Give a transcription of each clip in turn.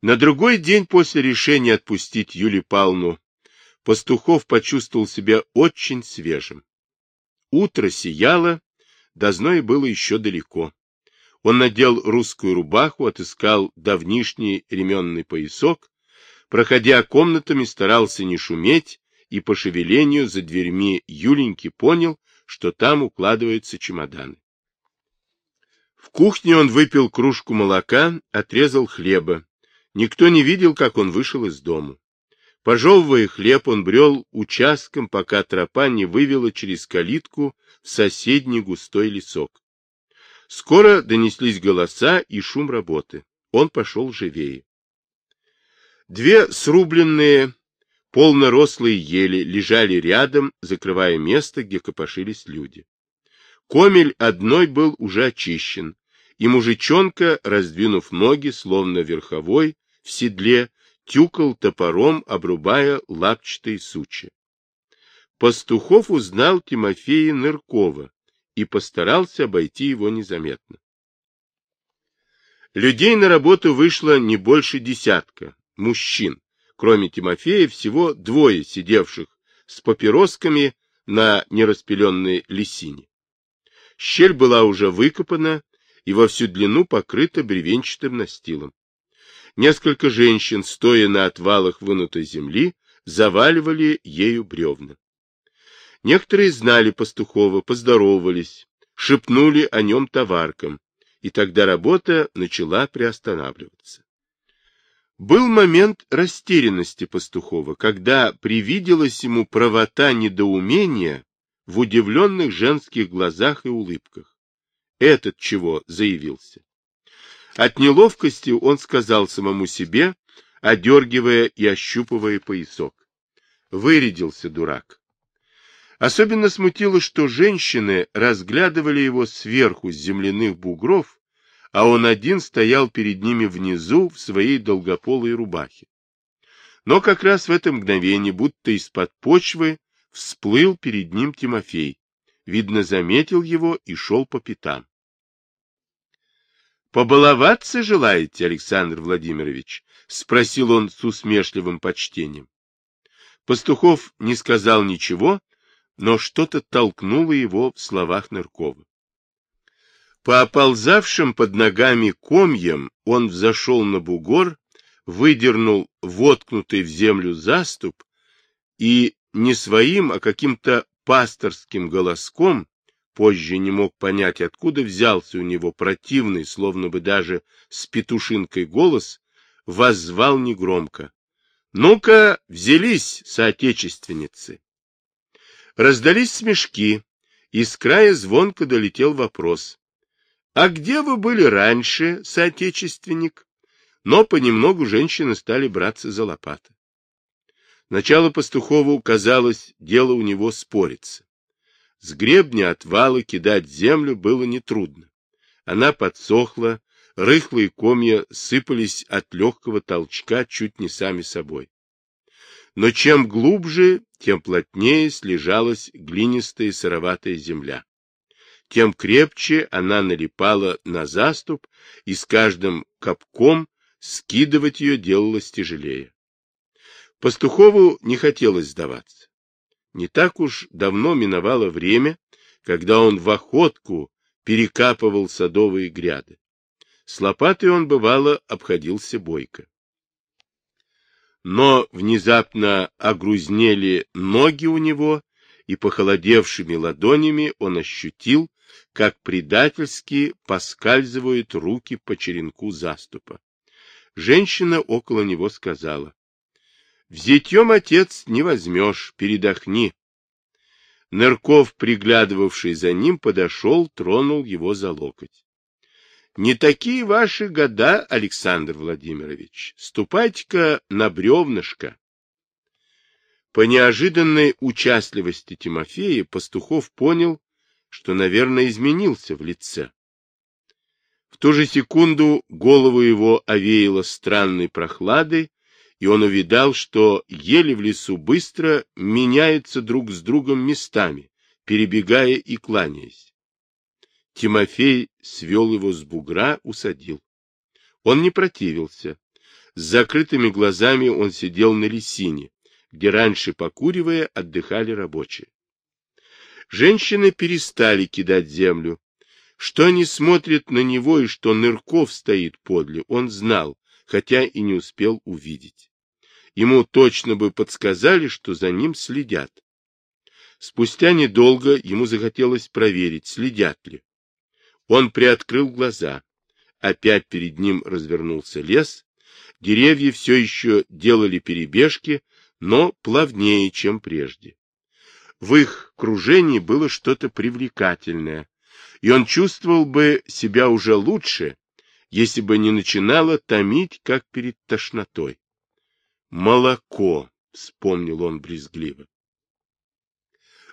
На другой день после решения отпустить Юлию Павловну Пастухов почувствовал себя очень свежим. Утро сияло, до зноя было еще далеко. Он надел русскую рубаху, отыскал давнишний ременный поясок, проходя комнатами, старался не шуметь, и по шевелению за дверьми Юленьки понял, что там укладываются чемоданы. В кухне он выпил кружку молока, отрезал хлеба. Никто не видел, как он вышел из дому. Пожевывая хлеб, он брел участком, пока тропа не вывела через калитку в соседний густой лесок. Скоро донеслись голоса и шум работы. Он пошел живее. Две срубленные полнорослые ели лежали рядом, закрывая место, где копошились люди. Комель одной был уже очищен, и мужичонка, раздвинув ноги, словно верховой, в седле, тюкал топором, обрубая лапчатые сучья. Пастухов узнал Тимофея Ныркова и постарался обойти его незаметно. Людей на работу вышло не больше десятка, мужчин, кроме Тимофея всего двое сидевших с папиросками на нераспеленной лисине. Щель была уже выкопана и во всю длину покрыта бревенчатым настилом. Несколько женщин, стоя на отвалах вынутой земли, заваливали ею бревна. Некоторые знали Пастухова, поздоровались, шепнули о нем товаркам, и тогда работа начала приостанавливаться. Был момент растерянности Пастухова, когда привиделась ему правота недоумения в удивленных женских глазах и улыбках. Этот чего заявился? От неловкости он сказал самому себе, одергивая и ощупывая поясок. Вырядился дурак. Особенно смутило, что женщины разглядывали его сверху с земляных бугров, а он один стоял перед ними внизу в своей долгополой рубахе. Но как раз в это мгновение, будто из-под почвы, всплыл перед ним Тимофей. Видно, заметил его и шел по пятам. — Побаловаться желаете, Александр Владимирович? — спросил он с усмешливым почтением. Пастухов не сказал ничего, но что-то толкнуло его в словах Ныркова. По оползавшим под ногами комьям он взошел на бугор, выдернул воткнутый в землю заступ и не своим, а каким-то пасторским голоском, позже не мог понять, откуда взялся у него противный, словно бы даже с петушинкой голос, воззвал негромко. «Ну-ка, взялись, соотечественницы!» Раздались смешки, и с края звонко долетел вопрос. А где вы были раньше, соотечественник? Но понемногу женщины стали браться за лопаты. Начало Пастухову казалось, дело у него спорится. С гребня отвала кидать землю было нетрудно. Она подсохла, рыхлые комья сыпались от легкого толчка чуть не сами собой. Но чем глубже, тем плотнее слежалась глинистая сыроватая земля тем крепче она налипала на заступ, и с каждым капком скидывать ее делалось тяжелее. Пастухову не хотелось сдаваться. Не так уж давно миновало время, когда он в охотку перекапывал садовые гряды. С лопатой он, бывало, обходился бойко. Но внезапно огрузнели ноги у него, и похолодевшими ладонями он ощутил, как предательски поскальзывают руки по черенку заступа. Женщина около него сказала, — Взятьем, отец, не возьмешь, передохни. Нырков, приглядывавший за ним, подошел, тронул его за локоть. — Не такие ваши года, Александр Владимирович. Ступайте-ка на бревнышко. По неожиданной участливости Тимофея Пастухов понял, что, наверное, изменился в лице. В ту же секунду голову его овеяло странной прохладой, и он увидал, что ели в лесу быстро меняются друг с другом местами, перебегая и кланяясь. Тимофей свел его с бугра, усадил. Он не противился, С закрытыми глазами он сидел на лесине, где раньше, покуривая, отдыхали рабочие. Женщины перестали кидать землю. Что они смотрят на него и что Нырков стоит подле, он знал, хотя и не успел увидеть. Ему точно бы подсказали, что за ним следят. Спустя недолго ему захотелось проверить, следят ли. Он приоткрыл глаза. Опять перед ним развернулся лес. Деревья все еще делали перебежки, но плавнее, чем прежде. В их кружении было что-то привлекательное, и он чувствовал бы себя уже лучше, если бы не начинало томить, как перед тошнотой. «Молоко», — вспомнил он брезгливо.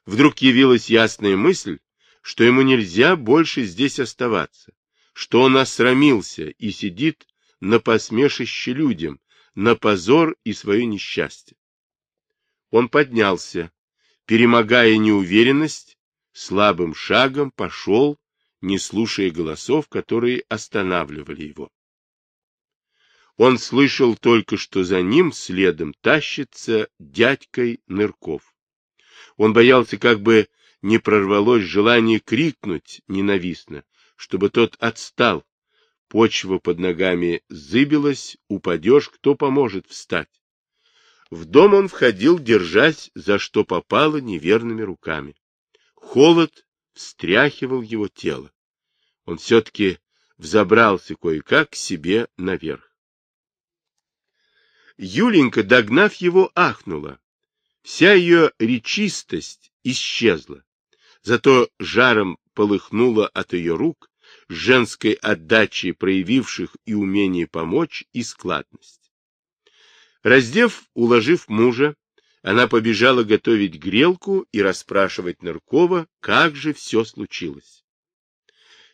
Вдруг явилась ясная мысль, что ему нельзя больше здесь оставаться, что он осрамился и сидит на посмешище людям, на позор и свое несчастье. Он поднялся, перемогая неуверенность, слабым шагом пошел, не слушая голосов, которые останавливали его. Он слышал только, что за ним следом тащится дядькой Нырков. Он боялся, как бы не прорвалось желание крикнуть ненавистно, чтобы тот отстал. Почва под ногами зыбилась, упадешь, кто поможет встать. В дом он входил, держась за что попало неверными руками. Холод встряхивал его тело. Он все-таки взобрался кое-как к себе наверх. Юленька, догнав его, ахнула. Вся ее речистость исчезла. Зато жаром полыхнула от ее рук, женской отдачей проявивших и умение помочь, и складность. Раздев, уложив мужа, она побежала готовить грелку и расспрашивать Ныркова, как же все случилось.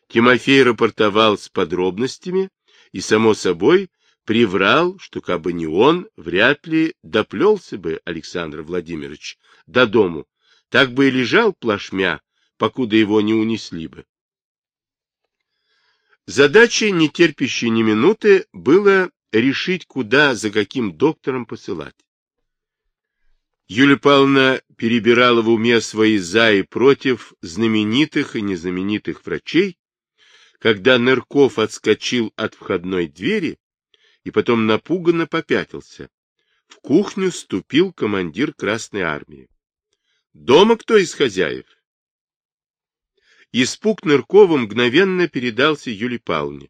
Тимофей рапортовал с подробностями и, само собой, приврал, что кабы не он, вряд ли доплелся бы Александр Владимирович до дому, так бы и лежал плашмя, покуда его не унесли бы. Задачей, не терпящей ни минуты, было решить, куда, за каким доктором посылать. Юлия Павловна перебирала в уме свои «за» и «против» знаменитых и незнаменитых врачей, когда Нырков отскочил от входной двери и потом напуганно попятился. В кухню ступил командир Красной Армии. «Дома кто из хозяев?» Испуг Ныркова мгновенно передался Юлии Павловне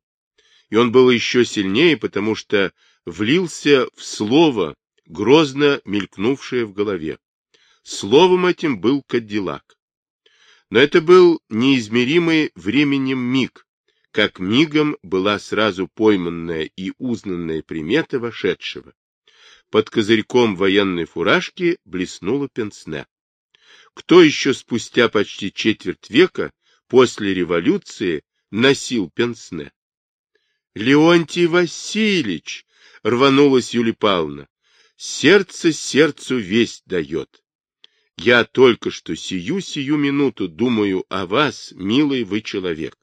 и он был еще сильнее, потому что влился в слово, грозно мелькнувшее в голове. Словом этим был Кадиллак. Но это был неизмеримый временем миг, как мигом была сразу пойманная и узнанная примета вошедшего. Под козырьком военной фуражки блеснула пенсне. Кто еще спустя почти четверть века после революции носил пенсне? — Леонтий Васильевич! — рванулась Юлия Павловна. — Сердце сердцу весть дает. Я только что сию-сию минуту думаю о вас, милый вы человек.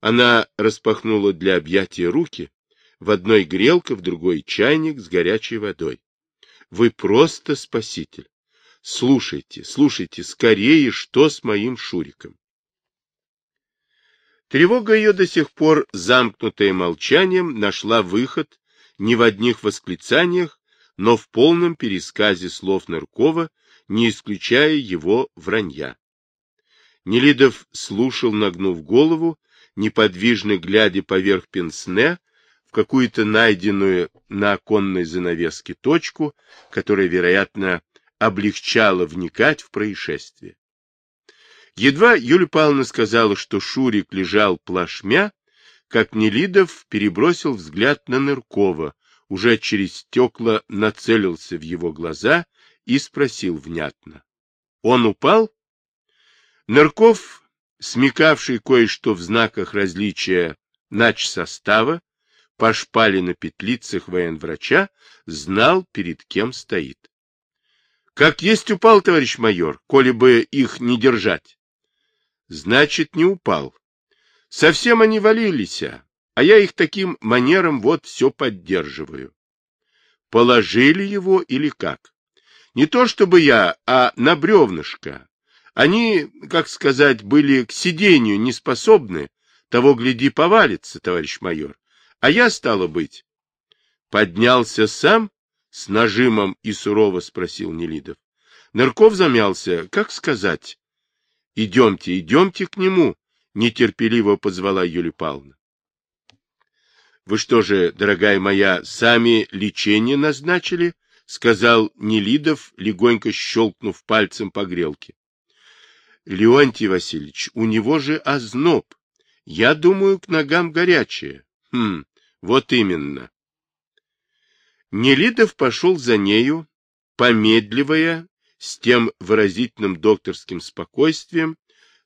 Она распахнула для объятия руки, в одной грелка, в другой чайник с горячей водой. Вы просто спаситель. Слушайте, слушайте, скорее, что с моим Шуриком. Тревога ее до сих пор, замкнутая молчанием, нашла выход не в одних восклицаниях, но в полном пересказе слов Ныркова, не исключая его вранья. Нелидов слушал, нагнув голову, неподвижно глядя поверх пенсне в какую-то найденную на оконной занавеске точку, которая, вероятно, облегчала вникать в происшествие. Едва Юлия Павловна сказала, что Шурик лежал плашмя, как Нелидов перебросил взгляд на Ныркова, уже через стекла нацелился в его глаза и спросил внятно. — Он упал? Нырков, смекавший кое-что в знаках различия нач состава, по шпале на петлицах военврача, знал, перед кем стоит. — Как есть упал, товарищ майор, коли бы их не держать. Значит, не упал. Совсем они валились, а. а я их таким манером вот все поддерживаю. Положили его или как? Не то чтобы я, а на бревнышко. Они, как сказать, были к сидению не способны, того, гляди, повалится, товарищ майор. А я, стало быть, поднялся сам, с нажимом и сурово спросил Нелидов. Нырков замялся, как сказать. Идемте, идемте к нему, нетерпеливо позвала Юлия Павловна. Вы что же, дорогая моя, сами лечение назначили? сказал Нелидов, легонько щелкнув пальцем по грелке. Леонтий Васильевич, у него же озноб. Я думаю, к ногам горячее. Хм, вот именно. Нелидов пошел за нею, помедливая, с тем выразительным докторским спокойствием,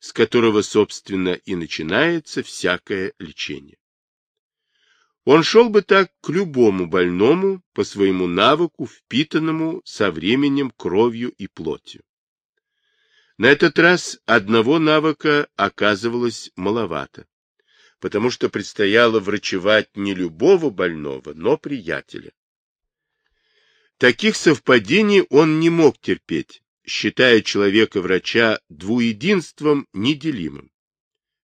с которого, собственно, и начинается всякое лечение. Он шел бы так к любому больному по своему навыку, впитанному со временем кровью и плотью. На этот раз одного навыка оказывалось маловато, потому что предстояло врачевать не любого больного, но приятеля. Таких совпадений он не мог терпеть, считая человека-врача двуединством неделимым.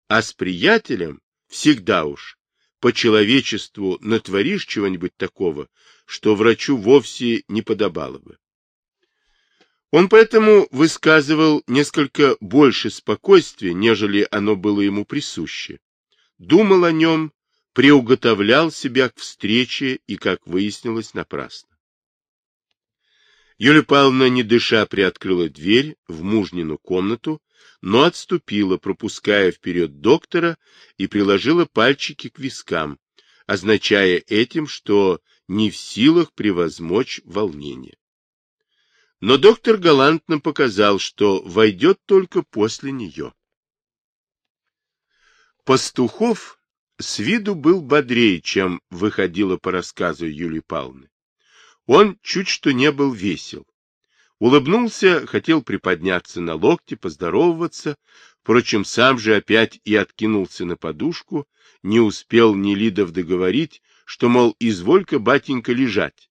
А с приятелем всегда уж по человечеству натворишь чего-нибудь такого, что врачу вовсе не подобало бы. Он поэтому высказывал несколько больше спокойствия, нежели оно было ему присуще. Думал о нем, приуготовлял себя к встрече и, как выяснилось, напрасно. Юлия Павловна, не дыша, приоткрыла дверь в мужнину комнату, но отступила, пропуская вперед доктора, и приложила пальчики к вискам, означая этим, что не в силах превозмочь волнение. Но доктор галантно показал, что войдет только после нее. Пастухов с виду был бодрее, чем выходило по рассказу Юлии Павловны. Он чуть что не был весел. Улыбнулся, хотел приподняться на локте, поздороваться, впрочем, сам же опять и откинулся на подушку, не успел Нелидов договорить, что, мол, изволь-ка, батенька, лежать.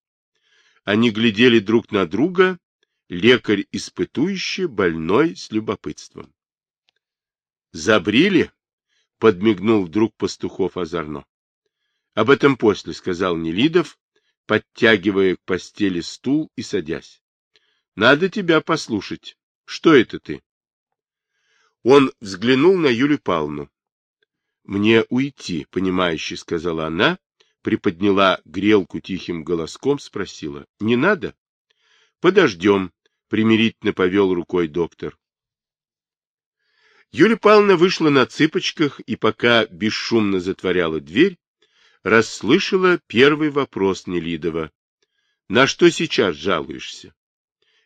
Они глядели друг на друга, лекарь испытующий, больной с любопытством. «Забрили?» — подмигнул вдруг пастухов озорно. «Об этом после», — сказал Нелидов, подтягивая к постели стул и садясь. — Надо тебя послушать. Что это ты? Он взглянул на Юлю Павловну. — Мне уйти, — понимающе сказала она, приподняла грелку тихим голоском, спросила. — Не надо? — Подождем, — примирительно повел рукой доктор. Юлия Павловна вышла на цыпочках и, пока бесшумно затворяла дверь, расслышала первый вопрос Нелидова. «На что сейчас жалуешься?»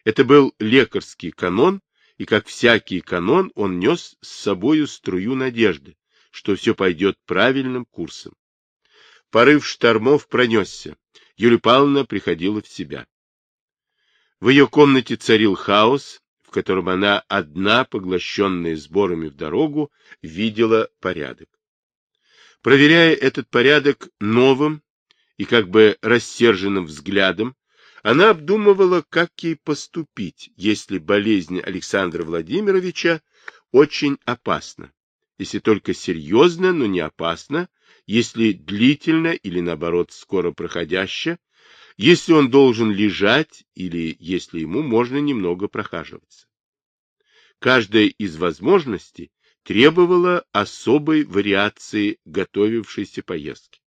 Это был лекарский канон, и, как всякий канон, он нес с собою струю надежды, что все пойдет правильным курсом. Порыв штормов пронесся. Юлия Павловна приходила в себя. В ее комнате царил хаос, в котором она, одна, поглощенная сборами в дорогу, видела порядок. Проверяя этот порядок новым и как бы рассерженным взглядом, она обдумывала, как ей поступить, если болезнь Александра Владимировича очень опасна, если только серьезно, но не опасна, если длительно или, наоборот, скоро проходящая, если он должен лежать или если ему можно немного прохаживаться. Каждая из возможностей требовала особой вариации готовившейся поездки.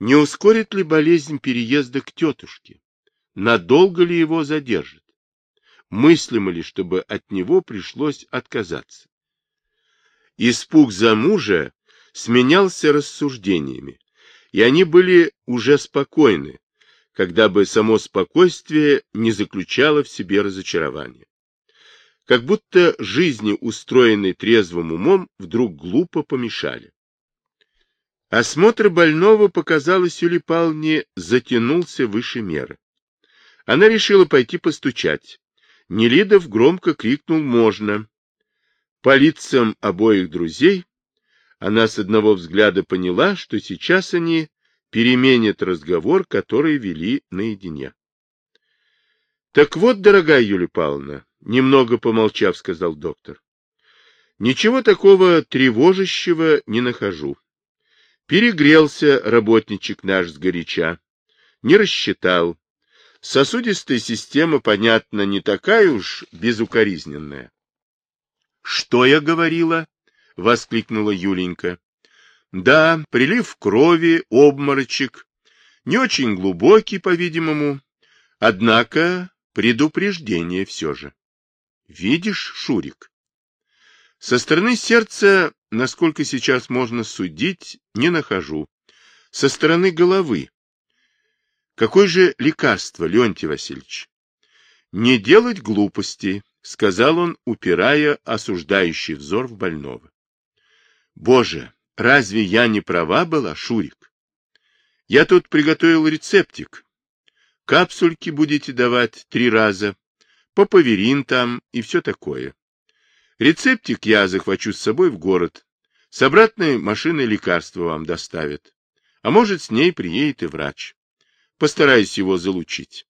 Не ускорит ли болезнь переезда к тетушке? Надолго ли его задержит? Мыслимо ли, чтобы от него пришлось отказаться? Испуг за мужа сменялся рассуждениями, и они были уже спокойны, когда бы само спокойствие не заключало в себе разочарование как будто жизни, устроенной трезвым умом, вдруг глупо помешали. Осмотр больного, показалось Юлии Павловне, затянулся выше меры. Она решила пойти постучать. Нелидов громко крикнул «Можно!». По лицам обоих друзей Она с одного взгляда поняла, что сейчас они переменят разговор, который вели наедине. — Так вот, дорогая Юлия Павловна, — немного помолчав, сказал доктор, — ничего такого тревожащего не нахожу. Перегрелся работничек наш сгоряча, не рассчитал. Сосудистая система, понятно, не такая уж безукоризненная. — Что я говорила? — воскликнула Юленька. — Да, прилив крови, обморочек. Не очень глубокий, по-видимому. Однако предупреждение все же. Видишь, Шурик? Со стороны сердца, насколько сейчас можно судить, не нахожу. Со стороны головы. Какое же лекарство, Леонтий Васильевич? Не делать глупостей, сказал он, упирая осуждающий взор в больного. Боже, разве я не права была, Шурик? Я тут приготовил рецептик. Капсульки будете давать три раза, поповерин там и все такое. Рецептик я захвачу с собой в город. С обратной машиной лекарства вам доставят. А может, с ней приедет и врач. Постараюсь его залучить.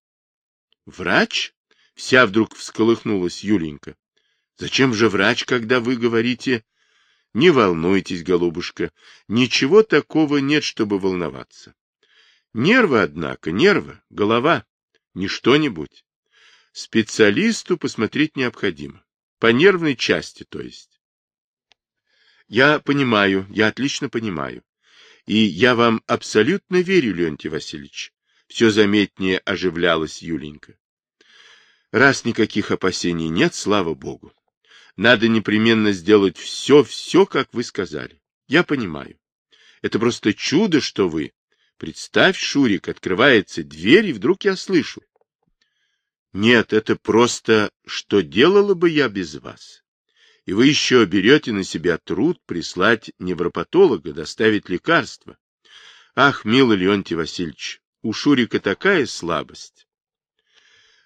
Врач? Вся вдруг всколыхнулась Юленька. Зачем же врач, когда вы говорите... Не волнуйтесь, голубушка, ничего такого нет, чтобы волноваться. Нервы, однако, нервы, голова, не что-нибудь. Специалисту посмотреть необходимо. По нервной части, то есть. Я понимаю, я отлично понимаю. И я вам абсолютно верю, Леонтий Васильевич. Все заметнее оживлялась Юленька. Раз никаких опасений нет, слава богу. Надо непременно сделать все, все, как вы сказали. Я понимаю. Это просто чудо, что вы. Представь, Шурик, открывается дверь, и вдруг я слышу. Нет, это просто, что делала бы я без вас. И вы еще берете на себя труд прислать невропатолога, доставить лекарства. Ах, милый Леонтий Васильевич, у Шурика такая слабость.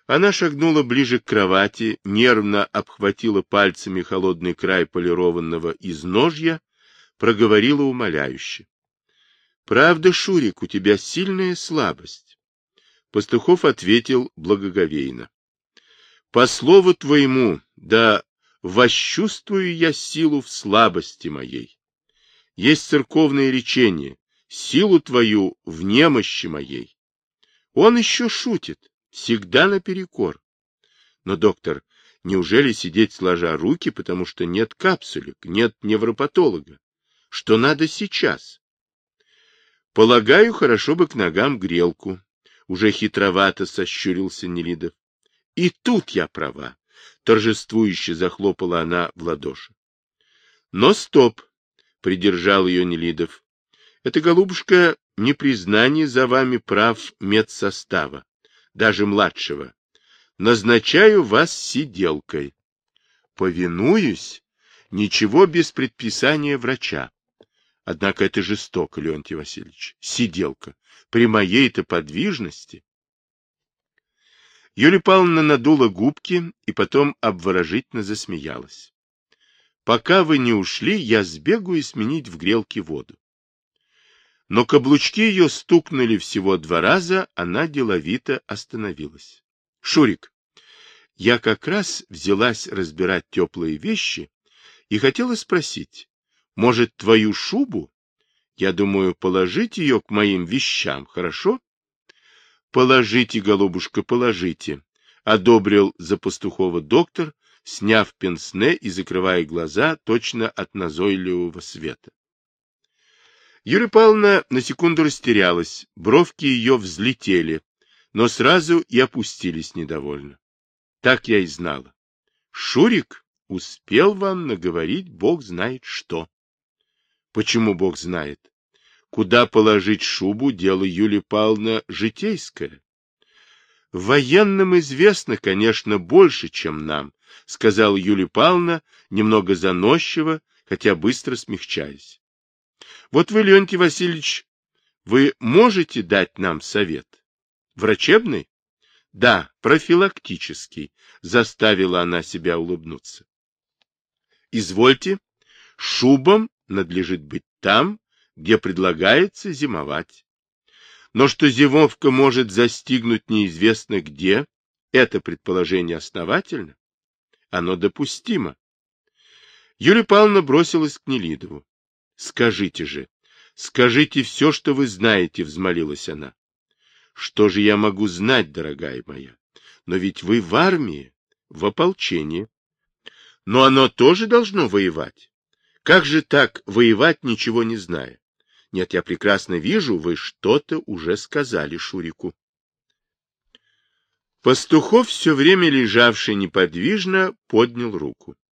Она шагнула ближе к кровати, нервно обхватила пальцами холодный край полированного изножья, проговорила умоляюще. — Правда, Шурик, у тебя сильная слабость. Пастухов ответил благоговейно. — По слову твоему, да восчувствую я силу в слабости моей. Есть церковное речение, силу твою в немощи моей. Он еще шутит всегда наперекор. Но, доктор, неужели сидеть сложа руки, потому что нет капсулек, нет невропатолога? Что надо сейчас? Полагаю, хорошо бы к ногам грелку. Уже хитровато сощурился Нелидов. И тут я права. Торжествующе захлопала она в ладоши. Но стоп, придержал ее Нелидов. Это, голубушка, не признание за вами прав медсостава даже младшего. Назначаю вас сиделкой. Повинуюсь, ничего без предписания врача. Однако это жестоко, Леонтий Васильевич. Сиделка. При моей-то подвижности. Юлия Павловна надула губки и потом обворожительно засмеялась. Пока вы не ушли, я сбегаю сменить в грелке воду но каблучки ее стукнули всего два раза, она деловито остановилась. — Шурик, я как раз взялась разбирать теплые вещи и хотела спросить, может, твою шубу? Я думаю, положить ее к моим вещам, хорошо? — Положите, голубушка, положите, — одобрил за пастухова доктор, сняв пенсне и закрывая глаза точно от назойливого света. Юлия Павловна на секунду растерялась, бровки ее взлетели, но сразу и опустились недовольно. Так я и знала. Шурик успел вам наговорить бог знает что. Почему бог знает? Куда положить шубу, дело Юлия Павловна житейское. Военным известно, конечно, больше, чем нам, сказала Юлия Павловна, немного заносчиво, хотя быстро смягчаясь. Вот вы, Леонтий Васильевич, вы можете дать нам совет? Врачебный? Да, профилактический, заставила она себя улыбнуться. Извольте, шубам надлежит быть там, где предлагается зимовать. Но что зимовка может застигнуть неизвестно где, это предположение основательно, оно допустимо. Юлия Павловна бросилась к Нелидову. — Скажите же, скажите все, что вы знаете, — взмолилась она. — Что же я могу знать, дорогая моя? Но ведь вы в армии, в ополчении. Но оно тоже должно воевать. Как же так воевать, ничего не зная? Нет, я прекрасно вижу, вы что-то уже сказали Шурику. Пастухов, все время лежавший неподвижно, поднял руку. —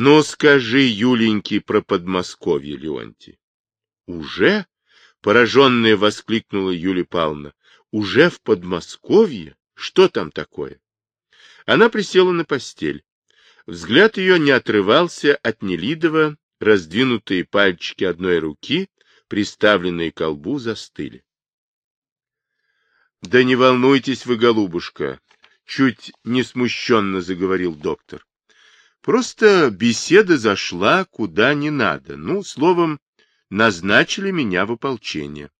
Ну, скажи, Юленьки, про Подмосковье, Леонтий. — Уже? — пораженная воскликнула Юлия Павловна. — Уже в Подмосковье? Что там такое? Она присела на постель. Взгляд ее не отрывался от Нелидова, раздвинутые пальчики одной руки, приставленные к колбу, застыли. — Да не волнуйтесь вы, голубушка, — чуть не смущенно заговорил доктор. — Просто беседа зашла куда не надо. Ну, словом, назначили меня в ополчение.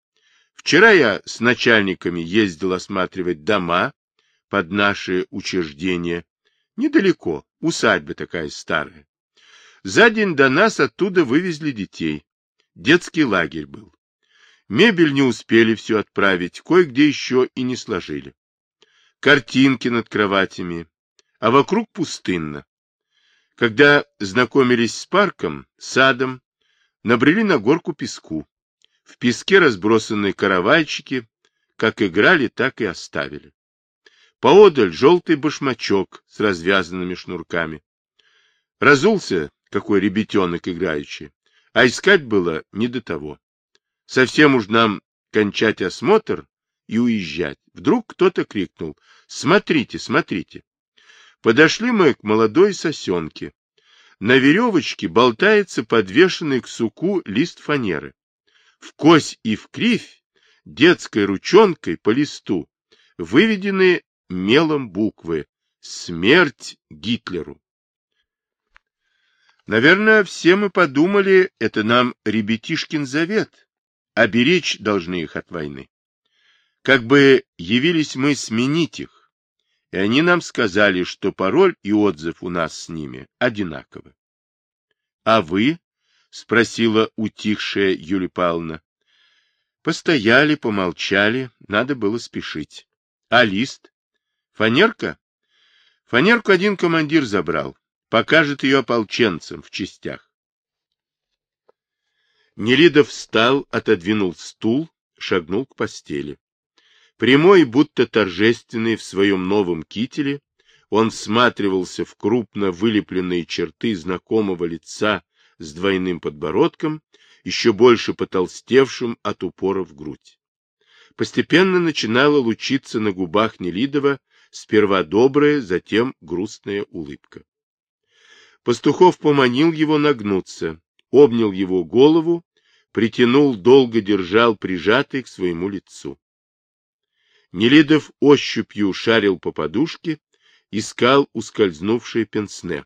Вчера я с начальниками ездил осматривать дома под наши учреждения. Недалеко, усадьба такая старая. За день до нас оттуда вывезли детей. Детский лагерь был. Мебель не успели все отправить, кое-где еще и не сложили. Картинки над кроватями, а вокруг пустынно. Когда знакомились с парком, садом, набрели на горку песку. В песке разбросаны каравайчики, как играли, так и оставили. Поодаль желтый башмачок с развязанными шнурками. Разулся, какой ребятенок играющий, а искать было не до того. Совсем уж нам кончать осмотр и уезжать. Вдруг кто-то крикнул «Смотрите, смотрите!» Подошли мы к молодой сосенке. На веревочке болтается подвешенный к суку лист фанеры. В кось и в кривь детской ручонкой по листу выведены мелом буквы «Смерть Гитлеру». Наверное, все мы подумали, это нам ребятишкин завет, оберечь должны их от войны. Как бы явились мы сменить их, и они нам сказали, что пароль и отзыв у нас с ними одинаковы. — А вы? — спросила утихшая Юлия Павловна. Постояли, помолчали, надо было спешить. — А лист? Фанерка? Фанерку один командир забрал. Покажет ее ополченцам в частях. Нелидов встал, отодвинул стул, шагнул к постели. Прямой, будто торжественный в своем новом кителе, он всматривался в крупно вылепленные черты знакомого лица с двойным подбородком, еще больше потолстевшим от упора в грудь. Постепенно начинала лучиться на губах Нелидова Сперва добрая, затем грустная улыбка. Пастухов поманил его нагнуться, обнял его голову, притянул, долго держал прижатый к своему лицу. Нелидов ощупью шарил по подушке, искал ускользнувшее пенсне.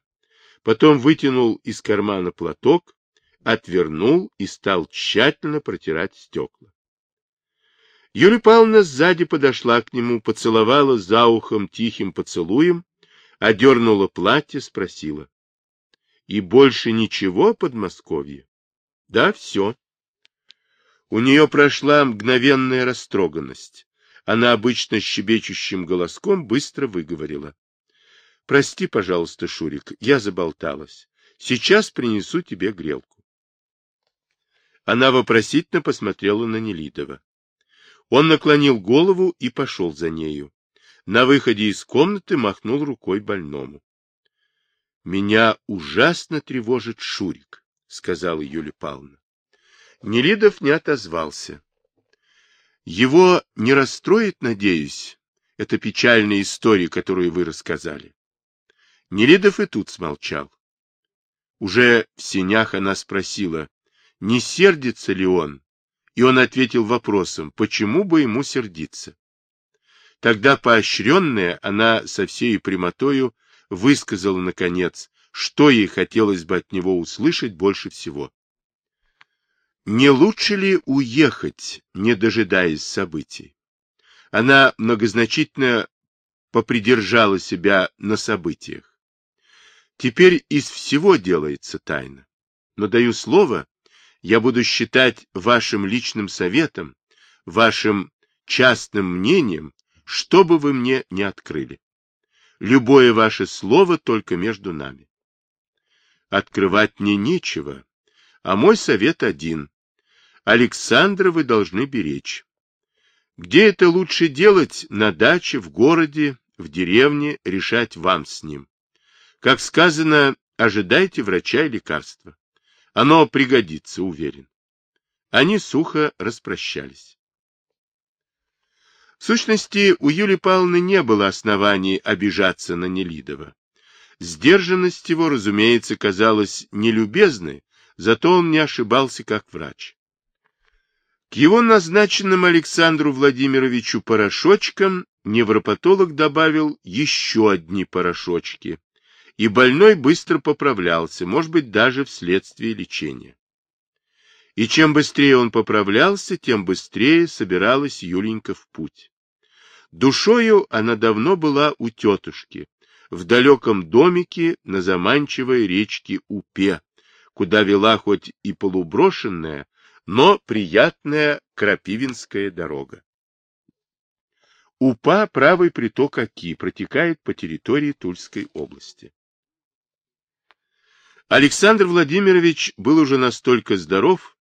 Потом вытянул из кармана платок, отвернул и стал тщательно протирать стекла. Юлия Павловна сзади подошла к нему, поцеловала за ухом тихим поцелуем, одернула платье, спросила. — И больше ничего, Подмосковье? — Да, все. У нее прошла мгновенная растроганность. Она обычно щебечущим голоском быстро выговорила. — Прости, пожалуйста, Шурик, я заболталась. Сейчас принесу тебе грелку. Она вопросительно посмотрела на Нелидова. Он наклонил голову и пошел за нею. На выходе из комнаты махнул рукой больному. — Меня ужасно тревожит Шурик, — сказала Юлия Павловна. Нелидов не отозвался. — Его не расстроит, надеюсь, эта печальная история, которую вы рассказали. Нелидов и тут смолчал. Уже в сенях она спросила, не сердится ли он, и он ответил вопросом, почему бы ему сердиться. Тогда поощренная, она со всей прямотою высказала, наконец, что ей хотелось бы от него услышать больше всего. Не лучше ли уехать, не дожидаясь событий? Она многозначительно попридержала себя на событиях. Теперь из всего делается тайна. Но даю слово, я буду считать вашим личным советом, вашим частным мнением, что бы вы мне не открыли. Любое ваше слово только между нами. Открывать мне нечего, а мой совет один. Александра вы должны беречь. Где это лучше делать, на даче, в городе, в деревне, решать вам с ним. Как сказано, ожидайте врача и лекарства. Оно пригодится, уверен. Они сухо распрощались. В сущности, у Юлии Павловны не было оснований обижаться на Нелидова. Сдержанность его, разумеется, казалась нелюбезной, зато он не ошибался как врач. К его назначенным Александру Владимировичу порошочкам невропатолог добавил еще одни порошочки, и больной быстро поправлялся, может быть, даже вследствие лечения. И чем быстрее он поправлялся, тем быстрее собиралась Юленька в путь. Душою она давно была у тетушки, в далеком домике на заманчивой речке Упе, куда вела хоть и полуброшенная, но приятная Крапивинская дорога. Упа, правый приток Оки, протекает по территории Тульской области. Александр Владимирович был уже настолько здоров,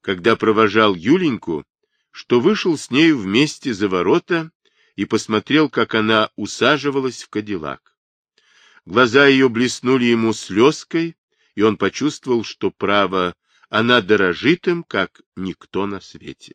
когда провожал Юленьку, что вышел с нею вместе за ворота и посмотрел, как она усаживалась в кадиллак. Глаза ее блеснули ему слезкой, и он почувствовал, что право она дорожит им, как никто на свете.